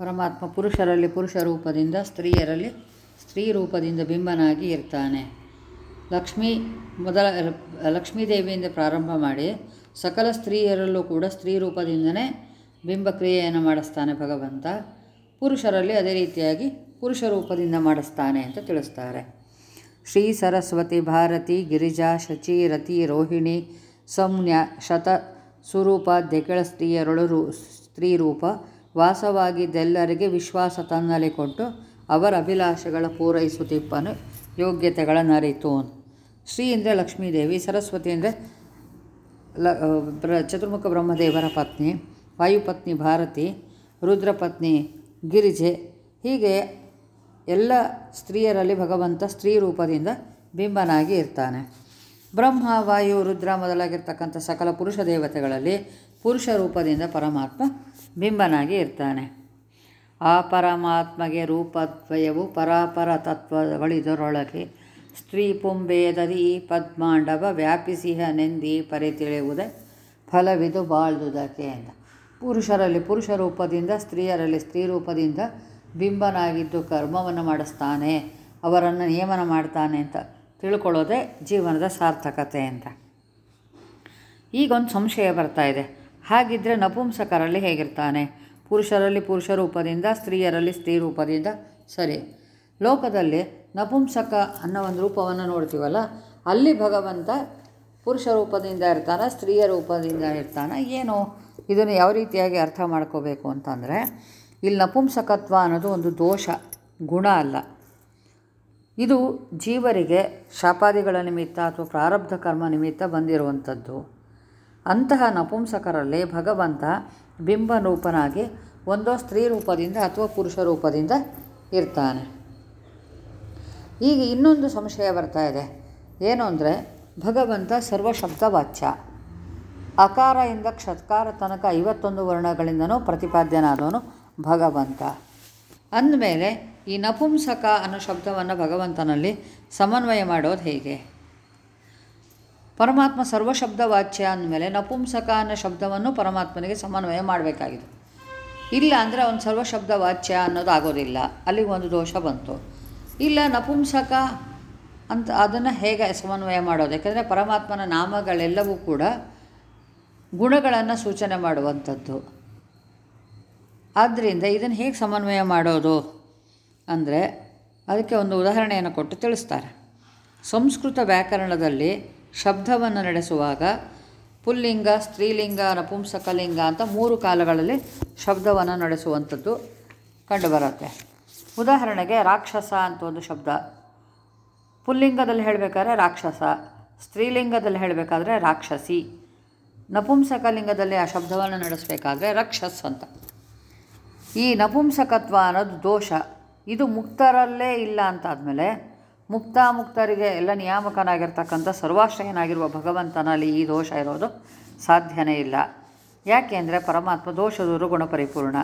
ಪರಮಾತ್ಮ ಪುರುಷರಲ್ಲಿ ಪುರುಷ ರೂಪದಿಂದ, ಸ್ತ್ರೀಯರಲ್ಲಿ ಸ್ತ್ರೀ ರೂಪದಿಂದ ಬಿಂಬನಾಗಿ ಇರ್ತಾನೆ. ಲಕ್ಷ್ಮೀ ಮೊದಲ, ಲಕ್ಷ್ಮೀದೇವಿಯಿಂದ ಪ್ರಾರಂಭ ಮಾಡಿ ಸಕಲ ಸ್ತ್ರೀಯರಲ್ಲೂ ಕೂಡ ಸ್ತ್ರೀ ರೂಪದಿಂದನೇ ಬಿಂಬಕ್ರಿಯೆಯನ್ನು ಮಾಡಿಸ್ತಾನೆ ಭಗವಂತ. ಪುರುಷರಲ್ಲಿ ಅದೇ ರೀತಿಯಾಗಿ ಪುರುಷ ರೂಪದಿಂದ ಮಾಡಿಸ್ತಾನೆ ಅಂತ ತಿಳಿಸ್ತಾರೆ. ಶ್ರೀ ಸರಸ್ವತಿ ಭಾರತಿ, ಗಿರಿಜಾ ಶಚಿ ರತಿ ರೋಹಿಣಿ, ಸೌಮ್ಯ, ಶತ ಸ್ವರೂಪಾಧ್ಯಗಳ ಸ್ತ್ರೀಯರೊಳು ರೂ ಸ್ತ್ರೀ ರೂಪ ವಾಸವಾಗಿದ್ದೆಲ್ಲರಿಗೆ ವಿಶ್ವಾಸ ತನ್ನಲ್ಲಿ ಕೊಟ್ಟು ಅವರ ಅಭಿಲಾಷೆಗಳ ಪೂರೈಸುತ್ತಿಪ್ಪನು ಯೋಗ್ಯತೆಗಳ ನರಿತು. ಶ್ರೀ ಅಂದರೆ ಲಕ್ಷ್ಮೀದೇವಿ ಸರಸ್ವತಿ ಅಂದರೆ ಲ ಬ್ರ, ಚತುರ್ಮುಖ ಬ್ರಹ್ಮದೇವರ ಪತ್ನಿ, ವಾಯುಪತ್ನಿ ಭಾರತಿ, ರುದ್ರಪತ್ನಿ ಗಿರಿಜೆ. ಹೀಗೆ ಎಲ್ಲ ಸ್ತ್ರೀಯರಲ್ಲಿ ಭಗವಂತ ಸ್ತ್ರೀ ರೂಪದಿಂದ ಬಿಂಬನಾಗಿ ಇರ್ತಾನೆ. ಬ್ರಹ್ಮ, ವಾಯು, ರುದ್ರ ಮೊದಲಾಗಿರ್ತಕ್ಕಂಥ ಸಕಲ ಪುರುಷ ದೇವತೆಗಳಲ್ಲಿ ಪುರುಷ ರೂಪದಿಂದ ಪರಮಾತ್ಮ ಬಿಂಬನಾಗಿ ಇರ್ತಾನೆ. ಆ ಪರಮಾತ್ಮಗೆ ರೂಪದ್ವಯವು ಪರಾಪರ ತತ್ವಗಳಿದರೊಳಗೆ ಸ್ತ್ರೀ ಪುಂಬೇದದಿ ಪದ್ಮಾಂಡವ ವ್ಯಾಪಿಸಿಹ ನೆಂದಿ ಪರಿ ತಿಳಿಯುವುದೇ ಫಲವಿದು ಬಾಳ್ದುದಕ್ಕೆ ಅಂತ ಪುರುಷರಲ್ಲಿ ಪುರುಷ ರೂಪದಿಂದ ಸ್ತ್ರೀಯರಲ್ಲಿ ಸ್ತ್ರೀ ರೂಪದಿಂದ ಬಿಂಬನಾಗಿದ್ದು ಕರ್ಮವನ್ನು ಮಾಡಿಸ್ತಾನೆ, ಅವರನ್ನು ನಿಯಮನ ಮಾಡ್ತಾನೆ ಅಂತ ತಿಳ್ಕೊಳ್ಳೋದೇ ಜೀವನದ ಸಾರ್ಥಕತೆ ಅಂತ ಈಗೊಂದು ಸಂಶಯ ಬರ್ತಾ ಇದೆ. ಹಾಗಿದ್ದರೆ ನಪುಂಸಕರಲ್ಲಿ ಹೇಗಿರ್ತಾನೆ? ಪುರುಷರಲ್ಲಿ ಪುರುಷ ರೂಪದಿಂದ, ಸ್ತ್ರೀಯರಲ್ಲಿ ಸ್ತ್ರೀ ರೂಪದಿಂದ. ಸರಿ. ಲೋಕದಲ್ಲಿ ನಪುಂಸಕ ಅನ್ನೋ ಒಂದು ರೂಪವನ್ನು ನೋಡ್ತೀವಲ್ಲ, ಅಲ್ಲಿ ಭಗವಂತ ಪುರುಷ ರೂಪದಿಂದ ಇರ್ತಾನೆ, ಸ್ತ್ರೀಯ ರೂಪದಿಂದ ಇರ್ತಾನೆ. ಏನು? ಇದನ್ನು ಯಾವ ರೀತಿಯಾಗಿ ಅರ್ಥ ಮಾಡ್ಕೋಬೇಕು ಅಂತಂದರೆ, ಇಲ್ಲಿ ನಪುಂಸಕತ್ವ ಅನ್ನೋದು ಒಂದು ದೋಷ, ಗುಣ ಅಲ್ಲ. ಇದು ಜೀವರಿಗೆ ಶಾಪಾದಿಗಳ ನಿಮಿತ್ತ ಅಥವಾ ಪ್ರಾರಬ್ಧ ಕರ್ಮ ನಿಮಿತ್ತ ಬಂದಿರುವಂಥದ್ದು. ಅಂತಹ ನಪುಂಸಕರಲ್ಲಿ ಭಗವಂತ ಬಿಂಬ ರೂಪನಾಗಿ ಒಂದೋ ಸ್ತ್ರೀ ರೂಪದಿಂದ ಅಥವಾ ಪುರುಷ ರೂಪದಿಂದ ಇರ್ತಾನೆ. ಈಗ ಇನ್ನೊಂದು ಸಂಶಯ ಬರ್ತಾ ಇದೆ. ಏನು ಅಂದರೆ, ಭಗವಂತ ಸರ್ವಶಬ್ದವಾಚ್ಯ. ಅಕಾರದಿಂದ ಕ್ಷತ್ಕಾರ ತನಕ ಐವತ್ತೊಂದು ವರ್ಣಗಳಿಂದನೂ ಪ್ರತಿಪಾದ್ಯನಾದವನು ಭಗವಂತ. ಅಂದಮೇಲೆ ಈ ನಪುಂಸಕ ಅನ್ನೋ ಶಬ್ದವನ್ನು ಭಗವಂತನಲ್ಲಿ ಸಮನ್ವಯ ಮಾಡೋದು ಹೇಗೆ? ಪರಮಾತ್ಮ ಸರ್ವಶಬ್ದ ವಾಚ್ಯ ಅಂದಮೇಲೆ ನಪುಂಸಕ ಅನ್ನೋ ಶಬ್ದವನ್ನು ಪರಮಾತ್ಮನಿಗೆ ಸಮನ್ವಯ ಮಾಡಬೇಕಾಗಿದೆ. ಇಲ್ಲ ಅಂದರೆ ಅವನು ಸರ್ವಶಬ್ದ ವಾಚ್ಯ ಅನ್ನೋದು ಆಗೋದಿಲ್ಲ ಅಲ್ಲಿಗೆ ಒಂದು ದೋಷ ಬಂತು. ಇಲ್ಲ ನಪುಂಸಕ ಅಂತ ಅದನ್ನು ಹೇಗೆ ಸಮನ್ವಯ ಮಾಡೋದು? ಯಾಕೆಂದರೆ ಪರಮಾತ್ಮನ ನಾಮಗಳೆಲ್ಲವೂ ಕೂಡ ಗುಣಗಳನ್ನು ಸೂಚನೆ ಮಾಡುವಂಥದ್ದು. ಆದ್ದರಿಂದ ಇದನ್ನು ಹೇಗೆ ಸಮನ್ವಯ ಮಾಡೋದು ಅಂದರೆ ಅದಕ್ಕೆ ಒಂದು ಉದಾಹರಣೆಯನ್ನು ಕೊಟ್ಟು ತಿಳಿಸ್ತಾರೆ. ಸಂಸ್ಕೃತ ವ್ಯಾಕರಣದಲ್ಲಿ ಶಬ್ದವನ್ನು ನಡೆಸುವಾಗ ಪುಲ್ಲಿಂಗ, ಸ್ತ್ರೀಲಿಂಗ, ನಪುಂಸಕಲಿಂಗ ಅಂತ ಮೂರು ಕಾಲಗಳಲ್ಲಿ ಶಬ್ದವನ್ನು ನಡೆಸುವಂಥದ್ದು ಕಂಡುಬರುತ್ತೆ. ಉದಾಹರಣೆಗೆ ರಾಕ್ಷಸ ಅಂತ ಒಂದು ಶಬ್ದ. ಪುಲ್ಲಿಂಗದಲ್ಲಿ ಹೇಳಬೇಕಾದ್ರೆ ರಾಕ್ಷಸ, ಸ್ತ್ರೀಲಿಂಗದಲ್ಲಿ ಹೇಳಬೇಕಾದ್ರೆ ರಾಕ್ಷಸಿ, ನಪುಂಸಕಲಿಂಗದಲ್ಲಿ ಆ ಶಬ್ದವನ್ನು ನಡೆಸಬೇಕಾದ್ರೆ ರಕ್ಷಸ್ ಅಂತ. ಈ ನಪುಂಸಕತ್ವ ಅನ್ನೋದು ದೋಷ. ಇದು ಮುಕ್ತರಲ್ಲೇ ಇಲ್ಲ ಅಂತಾದಮೇಲೆ ಮುಕ್ತ ಮುಕ್ತರಿಗೆ ಎಲ್ಲ ನಿಯಾಮಕನಾಗಿರ್ತಕ್ಕಂಥ ಸರ್ವಾಶ್ರಯನಾಗಿರುವ ಭಗವಂತನಲ್ಲಿ ಈ ದೋಷ ಇರೋದು ಸಾಧ್ಯನೇ ಇಲ್ಲ. ಯಾಕೆಂದರೆ ಪರಮಾತ್ಮ ದೋಷದೂರು ಗುಣಪರಿಪೂರ್ಣ.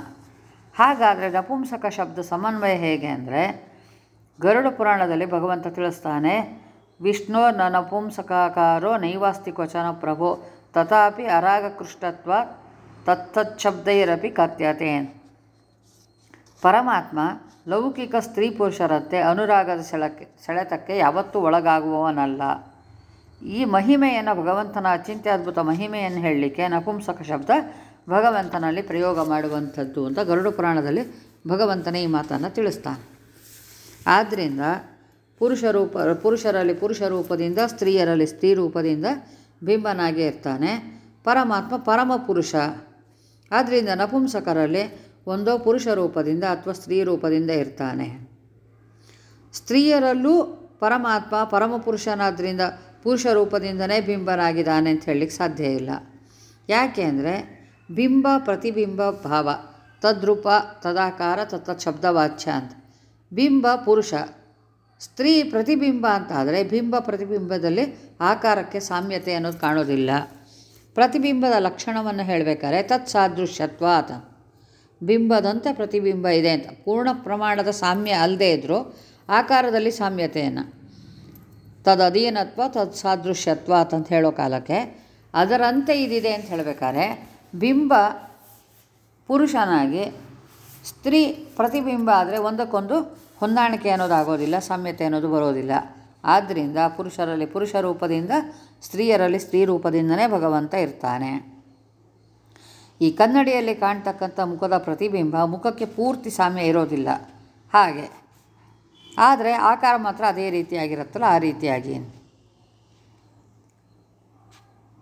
ಹಾಗಾದರೆ ನಪುಂಸಕ ಶಬ್ದ ಸಮನ್ವಯ ಹೇಗೆ ಅಂದರೆ ಗರುಡ ಪುರಾಣದಲ್ಲಿ ಭಗವಂತ ತಿಳಿಸ್ತಾನೆ, ವಿಷ್ಣು ನ ನಪುಂಸಕಾಕಾರೋ ನೈವಾಸ್ತಿ ಕ್ವಚನ ಪ್ರಭೋ, ತಥಾಪಿ ಅರಾಗಕೃಷ್ಟತ್ವ ತತ್ತಚ್ಛಬ್ದೈರಪಿ ಕಥ್ಯತೆ ಪರಮಾತ್ಮ ಲೌಕಿಕ ಸ್ತ್ರೀ ಪುರುಷರಂತೆ ಅನುರಾಗದ ಸೆಳಕ್ಕೆ, ಸೆಳೆತಕ್ಕೆ ಯಾವತ್ತೂ ಒಳಗಾಗುವವನಲ್ಲ. ಈ ಮಹಿಮೆಯನ್ನು ಭಗವಂತನ ಅಚಿಂತ್ಯ ಅದ್ಭುತ ಮಹಿಮೆಯನ್ನು ಹೇಳಲಿಕ್ಕೆ ನಪುಂಸಕ ಶಬ್ದ ಭಗವಂತನಲ್ಲಿ ಪ್ರಯೋಗ ಮಾಡುವಂಥದ್ದು ಅಂತ ಗರುಡ ಪುರಾಣದಲ್ಲಿ ಭಗವಂತನೇ ಈ ಮಾತನ್ನು ತಿಳಿಸ್ತಾನೆ. ಆದ್ದರಿಂದ ಪುರುಷ ರೂಪ, ಪುರುಷರಲ್ಲಿ ಪುರುಷ ರೂಪದಿಂದ, ಸ್ತ್ರೀಯರಲ್ಲಿ ಸ್ತ್ರೀ ರೂಪದಿಂದ ಬಿಂಬನಾಗಿ ಇರ್ತಾನೆ. ಪರಮಾತ್ಮ ಪರಮ ಪುರುಷ. ಆದ್ದರಿಂದ ನಪುಂಸಕರಲ್ಲಿ ಒಂದೋ ಪುರುಷ ರೂಪದಿಂದ ಅಥವಾ ಸ್ತ್ರೀ ರೂಪದಿಂದ ಇರ್ತಾನೆ. ಸ್ತ್ರೀಯರಲ್ಲೂ ಪರಮಾತ್ಮ ಪರಮಪುರುಷನಾದ್ದರಿಂದ ಪುರುಷ ರೂಪದಿಂದನೇ ಬಿಂಬನಾಗಿದ್ದಾನೆ ಅಂತ ಹೇಳಲಿಕ್ಕೆ ಸಾಧ್ಯ ಇಲ್ಲ. ಯಾಕೆ ಅಂದರೆ ಬಿಂಬ ಪ್ರತಿಬಿಂಬ ಭಾವ, ತದ್ರೂಪ, ತದಾಕಾರ ತತ್ತ ಶಬ್ದವಾಚ್ಯ ಅಂತ. ಬಿಂಬ ಪುರುಷ, ಸ್ತ್ರೀ ಪ್ರತಿಬಿಂಬ ಅಂತ ಆದರೆ ಬಿಂಬ ಪ್ರತಿಬಿಂಬದಲ್ಲಿ ಆಕಾರಕ್ಕೆ ಸಾಮ್ಯತೆ ಅನ್ನೋದು ಕಾಣೋದಿಲ್ಲ. ಪ್ರತಿಬಿಂಬದ ಲಕ್ಷಣವನ್ನು ಹೇಳಬೇಕಾದ್ರೆ ತತ್ಸಾದೃಶ್ಯತ್ವ ಆತ ಬಿಂಬದಂತೆ ಪ್ರತಿಬಿಂಬ ಇದೆ ಅಂತ. ಪೂರ್ಣ ಪ್ರಮಾಣದ ಸಾಮ್ಯ ಅಲ್ಲದೇ ಇದ್ದರೂ ಆಕಾರದಲ್ಲಿ ಸಾಮ್ಯತೆಯನ್ನು. ತದಧೀನತ್ವ ತದ್ ಸಾದೃಶ್ಯತ್ವ ಅಂತ ಹೇಳೋ ಕಾಲಕ್ಕೆ ಅದರಂತೆ ಇದಿದೆ ಅಂತ ಹೇಳಬೇಕಾದ್ರೆ ಬಿಂಬ ಪುರುಷನಾಗಿ ಸ್ತ್ರೀ ಪ್ರತಿಬಿಂಬ ಆದರೆ ಒಂದಕ್ಕೊಂದು ಹೊಂದಾಣಿಕೆ ಅನ್ನೋದು ಆಗೋದಿಲ್ಲ ಸಾಮ್ಯತೆ ಅನ್ನೋದು ಬರೋದಿಲ್ಲ. ಆದ್ದರಿಂದ ಪುರುಷರಲ್ಲಿ ಪುರುಷ ರೂಪದಿಂದ ಸ್ತ್ರೀಯರಲ್ಲಿ ಸ್ತ್ರೀ ರೂಪದಿಂದನೇ ಭಗವಂತ ಇರ್ತಾನೆ. ಈ ಕನ್ನಡಿಯಲ್ಲಿ ಕಾಣ್ತಕ್ಕಂಥ ಮುಖದ ಪ್ರತಿಬಿಂಬ ಮುಖಕ್ಕೆ ಪೂರ್ತಿ ಸಾಮ್ಯ ಇರೋದಿಲ್ಲ. ಹಾಗೆ. ಆದರೆ ಆಕಾರ ಮಾತ್ರ ಅದೇ ರೀತಿಯಾಗಿರುತ್ತಲ್ಲ, ಆ ರೀತಿಯಾಗಿ.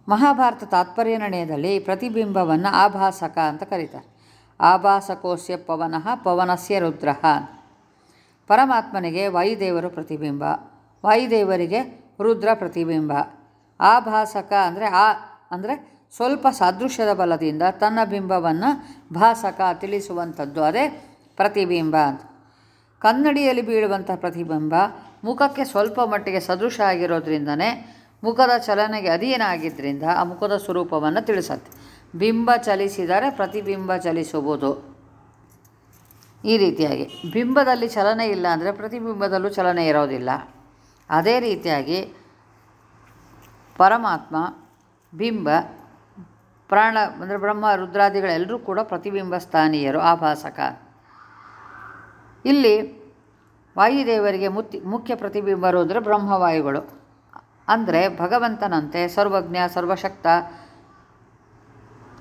ಮಹಾಭಾರತ ತಾತ್ಪರ್ಯ ನಿರ್ಣಯದಲ್ಲಿ ಪ್ರತಿಬಿಂಬವನ್ನು ಆಭಾಸಕ ಅಂತ ಕರೀತಾರೆ. ಆಭಾಸಕೋಸ್ಯ ಪವನಃ ಪವನಸ್ಯ ರುದ್ರ. ಪರಮಾತ್ಮನಿಗೆ ವಾಯುದೇವರು ಪ್ರತಿಬಿಂಬ, ವಾಯುದೇವರಿಗೆ ರುದ್ರ ಪ್ರತಿಬಿಂಬ. ಆಭಾಸಕ ಅಂದರೆ ಆ, ಅಂದರೆ ಸ್ವಲ್ಪ ಸಾದೃಶ್ಯದ ಬಲದಿಂದ ತನ್ನ ಬಿಂಬವನ್ನು ಭಾಸಕ ತಿಳಿಸುವಂಥದ್ದು. ಅದೇ ಪ್ರತಿಬಿಂಬ ಅಂತ. ಕನ್ನಡಿಯಲ್ಲಿ ಬೀಳುವಂಥ ಪ್ರತಿಬಿಂಬ ಮುಖಕ್ಕೆ ಸ್ವಲ್ಪ ಮಟ್ಟಿಗೆ ಸದೃಶ ಆಗಿರೋದ್ರಿಂದನೇ ಮುಖದ ಚಲನೆಗೆ ಅಧೀನ ಆಗಿದ್ದರಿಂದ ಆ ಮುಖದ ಸ್ವರೂಪವನ್ನು ತಿಳಿಸತ್ತೆ. ಬಿಂಬ ಚಲಿಸಿದರೆ ಪ್ರತಿಬಿಂಬ ಚಲಿಸುವುದು ಈ ರೀತಿಯಾಗಿ ಬಿಂಬದಲ್ಲಿ ಚಲನೆ ಇಲ್ಲ ಅಂದರೆ ಪ್ರತಿಬಿಂಬದಲ್ಲೂ ಚಲನೆ ಇರೋದಿಲ್ಲ. ಅದೇ ರೀತಿಯಾಗಿ ಪರಮಾತ್ಮ ಬಿಂಬ ಪ್ರಾಣ, ಅಂದರೆ ಬ್ರಹ್ಮ, ರುದ್ರಾದಿಗಳೆಲ್ಲರೂ ಕೂಡ ಪ್ರತಿಬಿಂಬ ಸ್ಥಾನೀಯರು, ಆಭಾಸಕ. ಇಲ್ಲಿ ವಾಯುದೇವರಿಗೆ ಮುತ್ತಿ, ಮುಖ್ಯ ಪ್ರತಿಬಿಂಬರು ಅಂದರೆ ಬ್ರಹ್ಮವಾಯುಗಳು. ಅಂದರೆ ಭಗವಂತನಂತೆ ಸರ್ವಜ್ಞ, ಸರ್ವಶಕ್ತ,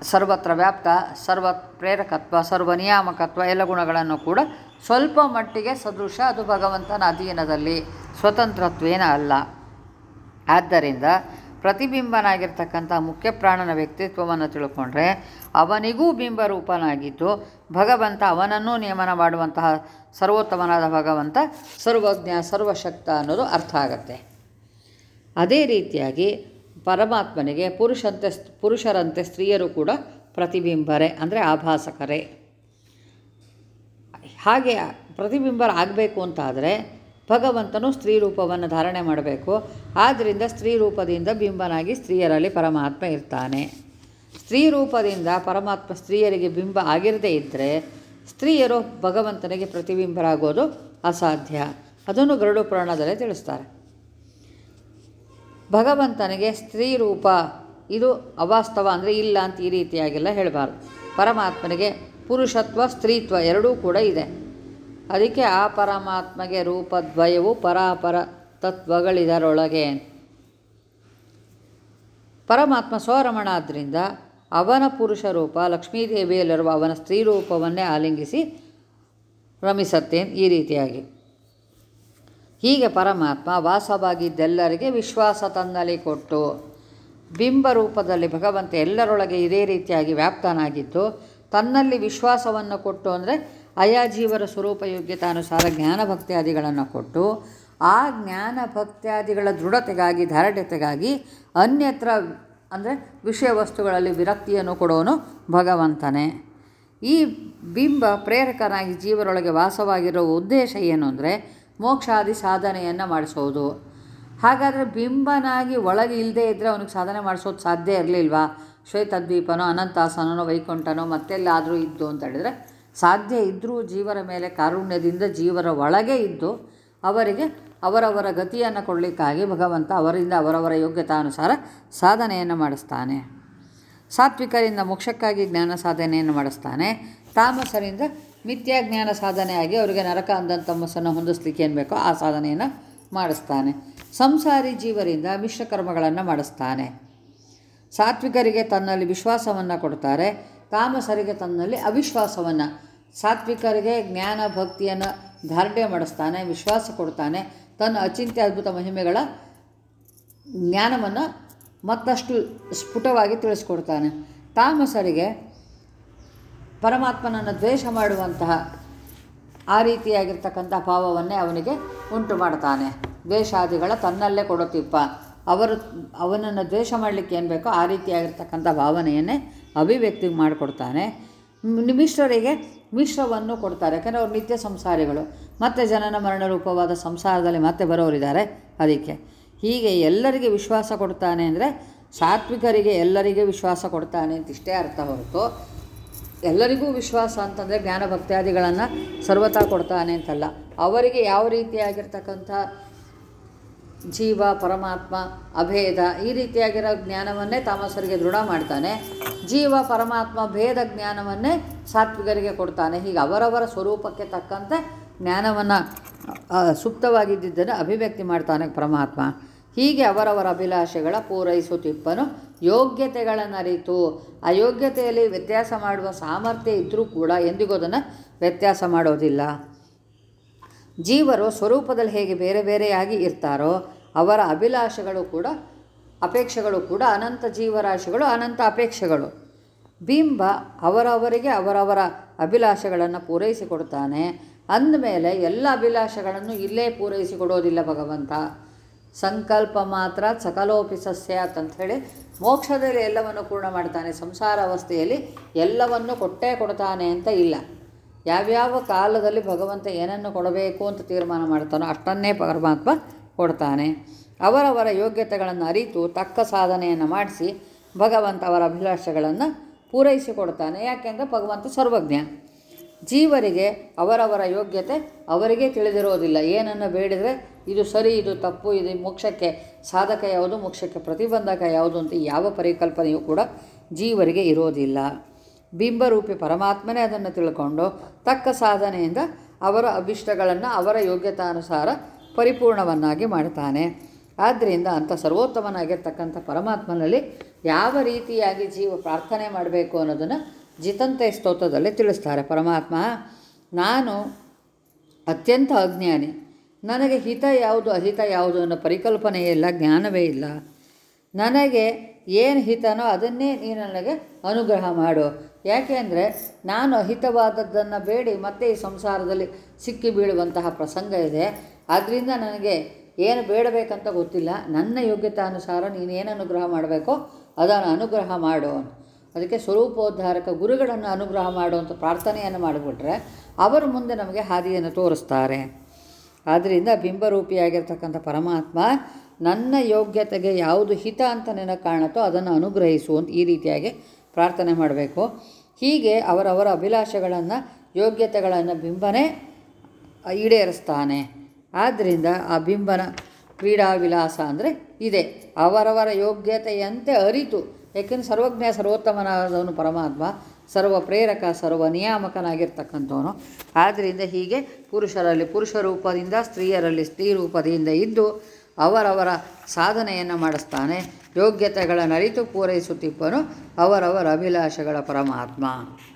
ಸರ್ವತ್ರ ವ್ಯಾಪ್ತ, ಸರ್ವ ಪ್ರೇರಕತ್ವ, ಸರ್ವ ನಿಯಾಮಕತ್ವ ಎಲ್ಲ ಗುಣಗಳನ್ನು ಕೂಡ ಸ್ವಲ್ಪ ಮಟ್ಟಿಗೆ ಸದೃಶ ಅದು ಭಗವಂತನ ಅಧೀನದಲ್ಲಿ. ಸ್ವತಂತ್ರತ್ವೇನ ಅಲ್ಲ. ಆದ್ದರಿಂದ ಪ್ರತಿಬಿಂಬನಾಗಿರ್ತಕ್ಕಂಥ ಮುಖ್ಯ ಪ್ರಾಣನ ವ್ಯಕ್ತಿತ್ವವನ್ನು ತಿಳ್ಕೊಂಡ್ರೆ ಅವನಿಗೂ ಬಿಂಬರೂಪನಾಗಿದ್ದು ಭಗವಂತ ಅವನನ್ನೂ ನಿಯಮನ ಮಾಡುವಂತಹ ಸರ್ವೋತ್ತಮನಾದ ಭಗವಂತ ಸರ್ವಜ್ಞ, ಸರ್ವಶಕ್ತ ಅನ್ನೋದು ಅರ್ಥ ಆಗತ್ತೆ. ಅದೇ ರೀತಿಯಾಗಿ ಪರಮಾತ್ಮನಿಗೆ ಪುರುಷಂತೆ, ಪುರುಷರಂತೆ ಸ್ತ್ರೀಯರು ಕೂಡ ಪ್ರತಿಬಿಂಬರೇ, ಅಂದರೆ ಆಭಾಸಕರೇ. ಹಾಗೆ ಪ್ರತಿಬಿಂಬರಾಗಬೇಕು ಅಂತಾದರೆ ಭಗವಂತನು ಸ್ತ್ರೀ ರೂಪವನ್ನು ಧಾರಣೆ ಮಾಡಬೇಕು. ಆದ್ದರಿಂದ ಸ್ತ್ರೀ ರೂಪದಿಂದ ಬಿಂಬನಾಗಿ ಸ್ತ್ರೀಯರಲ್ಲಿ ಪರಮಾತ್ಮ ಇರ್ತಾನೆ. ಸ್ತ್ರೀ ರೂಪದಿಂದ ಪರಮಾತ್ಮ ಸ್ತ್ರೀಯರಿಗೆ ಬಿಂಬ ಆಗಿರದೇ ಇದ್ದರೆ ಸ್ತ್ರೀಯರು ಭಗವಂತನಿಗೆ ಪ್ರತಿಬಿಂಬರಾಗೋದು ಅಸಾಧ್ಯ. ಅದನ್ನು ಗರುಡು ಪುರಾಣದಲ್ಲೇ ತಿಳಿಸ್ತಾರೆ. ಭಗವಂತನಿಗೆ ಸ್ತ್ರೀ ರೂಪ ಇದು ಅವಾಸ್ತವ ಅಂದರೆ ಇಲ್ಲ ಅಂತ ಈ ರೀತಿಯಾಗಿಲ್ಲ ಹೇಳಬಾರ್ದು. ಪರಮಾತ್ಮನಿಗೆ ಪುರುಷತ್ವ, ಸ್ತ್ರೀತ್ವ ಎರಡೂ ಕೂಡ ಇದೆ. ಅದಕ್ಕೆ ಆ ಪರಮಾತ್ಮಗೆ ರೂಪದ್ವಯವು ಪರಾಪರ ತತ್ವಗಳಿದರೊಳಗೆ. ಪರಮಾತ್ಮ ಸ್ವರಮಣ ಆದ್ದರಿಂದ ಅವನ ಪುರುಷ ರೂಪ ಲಕ್ಷ್ಮೀದೇವಿಯಲ್ಲಿರುವ ಅವನ ಸ್ತ್ರೀ ರೂಪವನ್ನೇ ಆಲಿಂಗಿಸಿ ರಮಿಸತ್ತೆ ಈ ರೀತಿಯಾಗಿ. ಹೀಗೆ ಪರಮಾತ್ಮ ವಾಸವಾಗಿದ್ದೆಲ್ಲರಿಗೆ ವಿಶ್ವಾಸ ತನ್ನಲ್ಲಿ ಕೊಟ್ಟು ಬಿಂಬ ರೂಪದಲ್ಲಿ ಭಗವಂತ ಎಲ್ಲರೊಳಗೆ ಇದೇ ರೀತಿಯಾಗಿ ವ್ಯಾಪ್ತನಾಗಿದ್ದು ತನ್ನಲ್ಲಿ ವಿಶ್ವಾಸವನ್ನು ಕೊಟ್ಟು ಅಂದರೆ ಆಯಾ ಜೀವರ ಸ್ವರೂಪ ಯೋಗ್ಯತಾನುಸಾರ ಜ್ಞಾನ ಭಕ್ತ್ಯಾದಿಗಳನ್ನು ಕೊಟ್ಟು ಆ ಜ್ಞಾನ ಭಕ್ತ್ಯಾದಿಗಳ ದೃಢತೆಗಾಗಿ ಧಾರಢ್ಯತೆಗಾಗಿ ಅನ್ಯತ್ರ ಅಂದರೆ ವಿಷಯ ವಸ್ತುಗಳಲ್ಲಿ ವಿರಕ್ತಿಯನ್ನು ಕೊಡೋನು ಭಗವಂತನೇ. ಈ ಬಿಂಬ ಪ್ರೇರಕನಾಗಿ ಜೀವರೊಳಗೆ ವಾಸವಾಗಿರೋ ಉದ್ದೇಶ ಏನು ಅಂದರೆ ಮೋಕ್ಷಾದಿ ಸಾಧನೆಯನ್ನು ಮಾಡಿಸೋದು. ಹಾಗಾದರೆ ಬಿಂಬನಾಗಿ ಒಳಗೆ ಇಲ್ಲದೇ ಇದ್ದರೆ ಅವನಿಗೆ ಸಾಧನೆ ಮಾಡಿಸೋದು ಸಾಧ್ಯ ಇರಲಿಲ್ವಾ? ಶ್ವೇತದ್ವೀಪನೋ ಅನಂತಾಸನೋ ವೈಕುಂಠನೋ ಮತ್ತೆಲ್ಲಾದರೂ ಇದ್ದು ಅಂತ ಹೇಳಿದರೆ ಸಾಧ್ಯ ಇದ್ದರೂ ಜೀವರ ಮೇಲೆ ಕಾರುಣ್ಯದಿಂದ ಜೀವರ ಒಳಗೆ ಇದ್ದು ಅವರಿಗೆ ಅವರವರ ಗತಿಯನ್ನು ಕೊಡಲಿಕ್ಕಾಗಿ ಭಗವಂತ ಅವರಿಂದ ಅವರವರ ಯೋಗ್ಯತಾನುಸಾರ ಸಾಧನೆಯನ್ನು ಮಾಡಿಸ್ತಾನೆ. ಸಾತ್ವಿಕರಿಂದ ಮೋಕ್ಷಕ್ಕಾಗಿ ಜ್ಞಾನ ಸಾಧನೆಯನ್ನು ಮಾಡಿಸ್ತಾನೆ. ತಾಮಸರಿಂದ ಮಿಥ್ಯಾ ಜ್ಞಾನ ಸಾಧನೆಯಾಗಿ ಅವರಿಗೆ ನರಕ ಅಂದಂಥ ತಮಸ್ಸನ್ನು ಹೊಂದಿಸ್ಲಿಕ್ಕೆ ಏನು ಬೇಕೋ ಆ ಸಾಧನೆಯನ್ನು ಮಾಡಿಸ್ತಾನೆ. ಸಂಸಾರಿ ಜೀವರಿಂದ ಮಿಶ್ರ ಕರ್ಮಗಳನ್ನು ಮಾಡಿಸ್ತಾನೆ. ಸಾತ್ವಿಕರಿಗೆ ತನ್ನಲ್ಲಿ ವಿಶ್ವಾಸವನ್ನು ಕೊಡ್ತಾರೆ. ತಾಮಸರಿಗೆ ತನ್ನಲ್ಲಿ ಅವಿಶ್ವಾಸವನ್ನು, ಸಾತ್ವಿಕರಿಗೆ ಜ್ಞಾನ ಭಕ್ತಿಯನ್ನು ಧಾರಣೆ ಮಾಡಿಸ್ತಾನೆ, ವಿಶ್ವಾಸ ಕೊಡ್ತಾನೆ. ತನ್ನ ಅಚಿಂತ್ಯ ಅದ್ಭುತ ಮಹಿಮೆಗಳ ಜ್ಞಾನವನ್ನು ಮತ್ತಷ್ಟು ಸ್ಫುಟವಾಗಿ ತಿಳಿಸ್ಕೊಡ್ತಾನೆ. ತಾಮಸರಿಗೆ ಪರಮಾತ್ಮನನ್ನು ದ್ವೇಷ ಮಾಡುವಂತಹ ಆ ರೀತಿಯಾಗಿರ್ತಕ್ಕಂಥ ಭಾವವನ್ನೇ ಅವನಿಗೆ ಉಂಟು ಮಾಡ್ತಾನೆ. ದ್ವೇಷಾದಿಗಳ ತನ್ನಲ್ಲೇ ಕೊಡುತ್ತಿಪ್ಪ ಅವರು ಅವನನ್ನು ದ್ವೇಷ ಮಾಡಲಿಕ್ಕೆ ಏನು ಬೇಕೋ ಆ ರೀತಿಯಾಗಿರ್ತಕ್ಕಂಥ ಭಾವನೆಯನ್ನೇ ಅಭಿವ್ಯಕ್ತಿ ಮಾಡಿಕೊಡ್ತಾನೆ. ಮಿಶ್ರರಿಗೆ ಮಿಶ್ರವನ್ನು ಕೊಡ್ತಾರೆ. ಯಾಕಂದರೆ ಅವ್ರು ನಿತ್ಯ ಸಂಸಾರಿಗಳು. ಮತ್ತೆ ಜನನ ಮರಣ ರೂಪವಾದ ಸಂಸಾರದಲ್ಲಿ ಮತ್ತೆ ಬರೋರಿದ್ದಾರೆ ಅದಕ್ಕೆ. ಹೀಗೆ ಎಲ್ಲರಿಗೆ ವಿಶ್ವಾಸ ಕೊಡ್ತಾನೆ ಅಂದರೆ ಸಾತ್ವಿಕರಿಗೆ ಎಲ್ಲರಿಗೆ ವಿಶ್ವಾಸ ಕೊಡ್ತಾನೆ ಅಂತ ಇಷ್ಟೇ ಅರ್ಥ ಹೊರತು. ಎಲ್ಲರಿಗೂ ವಿಶ್ವಾಸ ಅಂತಂದರೆ ಜ್ಞಾನ ಭಕ್ತ್ಯಾದಿಗಳನ್ನು ಸರ್ವತಾ ಕೊಡ್ತಾನೆ ಅಂತಲ್ಲ. ಅವರಿಗೆ ಯಾವ ರೀತಿಯಾಗಿರ್ತಕ್ಕಂಥ ಜೀವ, ಪರಮಾತ್ಮ, ಅಭೇದ ಈ ರೀತಿಯಾಗಿರೋ ಜ್ಞಾನವನ್ನೇ ತಾಮಸರಿಗೆ ದೃಢ ಮಾಡ್ತಾನೆ. ಜೀವ, ಪರಮಾತ್ಮ, ಭೇದ ಜ್ಞಾನವನ್ನೇ ಸಾತ್ವಿಕರಿಗೆ ಕೊಡ್ತಾನೆ. ಹೀಗೆ ಅವರವರ ಸ್ವರೂಪಕ್ಕೆ ತಕ್ಕಂತೆ ಜ್ಞಾನವನ್ನು ಸುಪ್ತವಾಗಿದ್ದನ್ನು ಅಭಿವ್ಯಕ್ತಿ ಮಾಡ್ತಾನೆ ಪರಮಾತ್ಮ. ಹೀಗೆ ಅವರವರ ಅಭಿಲಾಷೆಗಳ ಪೂರೈಸುತ್ತಿಪ್ಪನು ಯೋಗ್ಯತೆಗಳನ್ನು ಅರಿತು. ಆ ಯೋಗ್ಯತೆಯಲ್ಲಿ ವ್ಯತ್ಯಾಸ ಮಾಡುವ ಸಾಮರ್ಥ್ಯ ಇದ್ದರೂ ಕೂಡ ಎಂದಿಗೂ ಅದನ್ನು ವ್ಯತ್ಯಾಸ ಮಾಡೋದಿಲ್ಲ. ಜೀವರು ಸ್ವರೂಪದಲ್ಲಿ ಹೇಗೆ ಬೇರೆ ಬೇರೆಯಾಗಿ ಇರ್ತಾರೋ ಅವರ ಅಭಿಲಾಷೆಗಳು ಕೂಡ, ಅಪೇಕ್ಷೆಗಳು ಕೂಡ ಅನಂತ ಜೀವರಾಶಿಗಳು, ಅನಂತ ಅಪೇಕ್ಷೆಗಳು. ಬಿಂಬ ಅವರವರಿಗೆ ಅವರವರ ಅಭಿಲಾಷೆಗಳನ್ನು ಪೂರೈಸಿಕೊಡ್ತಾನೆ ಅಂದಮೇಲೆ ಎಲ್ಲ ಅಭಿಲಾಷೆಗಳನ್ನು ಇಲ್ಲೇ ಪೂರೈಸಿಕೊಡೋದಿಲ್ಲ ಭಗವಂತ. ಸಂಕಲ್ಪ ಮಾತ್ರ, ಸಕಲೋಪಿ ಸಸ್ಯಾತ್ ಅಂಥೇಳಿ ಮೋಕ್ಷದಲ್ಲಿ ಎಲ್ಲವನ್ನು ಪೂರ್ಣ ಮಾಡ್ತಾನೆ. ಸಂಸಾರ ಅವಸ್ಥೆಯಲ್ಲಿ ಎಲ್ಲವನ್ನು ಕೊಟ್ಟೇ ಕೊಡ್ತಾನೆ ಅಂತ ಇಲ್ಲ. ಯಾವ್ಯಾವ ಕಾಲದಲ್ಲಿ ಭಗವಂತ ಏನನ್ನು ಕೊಡಬೇಕು ಅಂತ ತೀರ್ಮಾನ ಮಾಡ್ತಾನೋ ಅಷ್ಟನ್ನೇ ಪರಮಾತ್ಮ ಕೊಡ್ತಾನೆ. ಅವರವರ ಯೋಗ್ಯತೆಗಳನ್ನು ಅರಿತು ತಕ್ಕ ಸಾಧನೆಯನ್ನು ಮಾಡಿಸಿ ಭಗವಂತ ಅವರ ಅಭಿಲಾಷೆಗಳನ್ನು ಪೂರೈಸಿಕೊಡ್ತಾನೆ. ಯಾಕೆಂದರೆ ಭಗವಂತ ಸರ್ವಜ್ಞ. ಜೀವರಿಗೆ ಅವರವರ ಯೋಗ್ಯತೆ ಅವರಿಗೆ ತಿಳಿದಿರೋದಿಲ್ಲ. ಏನನ್ನು ಬೇಡಿದರೆ ಇದು ಸರಿ, ಇದು ತಪ್ಪು, ಇದು ಮೋಕ್ಷಕ್ಕೆ ಸಾಧಕ ಯಾವುದು, ಮೋಕ್ಷಕ್ಕೆ ಪ್ರತಿಬಂಧಕ ಯಾವುದು ಅಂತ ಯಾವ ಪರಿಕಲ್ಪನೆಯೂ ಕೂಡ ಜೀವರಿಗೆ ಇರೋದಿಲ್ಲ. ಬಿಂಬರೂಪಿ ಪರಮಾತ್ಮನೇ ಅದನ್ನು ತಿಳ್ಕೊಂಡು ತಕ್ಕ ಸಾಧನೆಯಿಂದ ಅವರ ಅಭಿಷ್ಟಗಳನ್ನು ಅವರ ಯೋಗ್ಯತಾನುಸಾರ ಪರಿಪೂರ್ಣವನ್ನಾಗಿ ಮಾಡ್ತಾನೆ. ಆದ್ದರಿಂದ ಅಂಥ ಸರ್ವೋತ್ತಮನಾಗಿರ್ತಕ್ಕಂಥ ಪರಮಾತ್ಮನಲ್ಲಿ ಯಾವ ರೀತಿಯಾಗಿ ಜೀವ ಪ್ರಾರ್ಥನೆ ಮಾಡಬೇಕು ಅನ್ನೋದನ್ನು ಜಿತಂತೆ ಸ್ತೋತ್ರದಲ್ಲಿ ತಿಳಿಸ್ತಾರೆ. ಪರಮಾತ್ಮ, ನಾನು ಅತ್ಯಂತ ಅಜ್ಞಾನಿ. ನನಗೆ ಹಿತ ಯಾವುದು, ಅಹಿತ ಯಾವುದು ಅನ್ನೋ ಪರಿಕಲ್ಪನೆ ಇಲ್ಲ, ಜ್ಞಾನವೇ ಇಲ್ಲ. ನನಗೆ ಏನು ಹಿತನೋ ಅದನ್ನೇ ನೀನು ನನಗೆ ಅನುಗ್ರಹ ಮಾಡು. ಯಾಕೆಂದರೆ ನಾನು ಅಹಿತವಾದದ್ದನ್ನು ಬೇಡಿ ಮತ್ತೆ ಈ ಸಂಸಾರದಲ್ಲಿ ಸಿಕ್ಕಿ ಬೀಳುವಂತಹ ಪ್ರಸಂಗ ಇದೆ. ಆದ್ದರಿಂದ ನನಗೆ ಏನು ಬೇಡಬೇಕಂತ ಗೊತ್ತಿಲ್ಲ. ನನ್ನ ಯೋಗ್ಯತಾನುಸಾರ ನೀನೇನು ಅನುಗ್ರಹ ಮಾಡಬೇಕೋ ಅದನ್ನು ಅನುಗ್ರಹ ಮಾಡು ಅದಕ್ಕೆ ಸ್ವರೂಪೋದ್ಧಾರಕ ಗುರುಗಳನ್ನು ಅನುಗ್ರಹ ಮಾಡುವಂಥ ಪ್ರಾರ್ಥನೆಯನ್ನು ಮಾಡಿಬಿಟ್ರೆ ಅವರು ಮುಂದೆ ನಮಗೆ ಹಾದಿಯನ್ನು ತೋರಿಸ್ತಾರೆ. ಆದ್ದರಿಂದ ಬಿಂಬರೂಪಿಯಾಗಿರ್ತಕ್ಕಂಥ ಪರಮಾತ್ಮ ನನ್ನ ಯೋಗ್ಯತೆಗೆ ಯಾವುದು ಹಿತ ಅಂತ ನಿನಗೆ ಕಾಣುತ್ತೋ ಅದನ್ನು ಅನುಗ್ರಹಿಸು ಅಂತ ಈ ರೀತಿಯಾಗಿ ಪ್ರಾರ್ಥನೆ ಮಾಡಬೇಕು. ಹೀಗೆ ಅವರವರ ಅಭಿಲಾಷೆಗಳನ್ನು, ಯೋಗ್ಯತೆಗಳನ್ನು ಬಿಂಬನೇ ಈಡೇರಿಸ್ತಾನೆ. ಆದ್ದರಿಂದ ಆ ಬಿಂಬನ ಕ್ರೀಡಾ ವಿಲಾಸ ಅಂದರೆ ಇದೆ. ಅವರವರ ಯೋಗ್ಯತೆಯಂತೆ ಅರಿತು. ಏಕೆಂದರೆ ಸರ್ವಜ್ಞ, ಸರ್ವೋತ್ತಮನಾದವನು ಪರಮಾತ್ಮ, ಸರ್ವ ಪ್ರೇರಕ, ಸರ್ವ ನಿಯಾಮಕನಾಗಿರ್ತಕ್ಕಂಥವನು. ಆದ್ದರಿಂದ ಹೀಗೆ ಪುರುಷರಲ್ಲಿ ಪುರುಷ ರೂಪದಿಂದ ಸ್ತ್ರೀಯರಲ್ಲಿ ಸ್ತ್ರೀ ರೂಪದಿಂದ ಇದ್ದು ಅವರವರ ಸಾಧನೆಯನ್ನು ಮಾಡಿಸ್ತಾನೆ. ಯೋಗ್ಯತೆಗಳನ್ನು ಅರಿತು ಪೂರೈಸುತ್ತಿಪ್ಪನು ಅವರವರ ಅಭಿಲಾಷೆಗಳ ಪರಮಾತ್ಮ.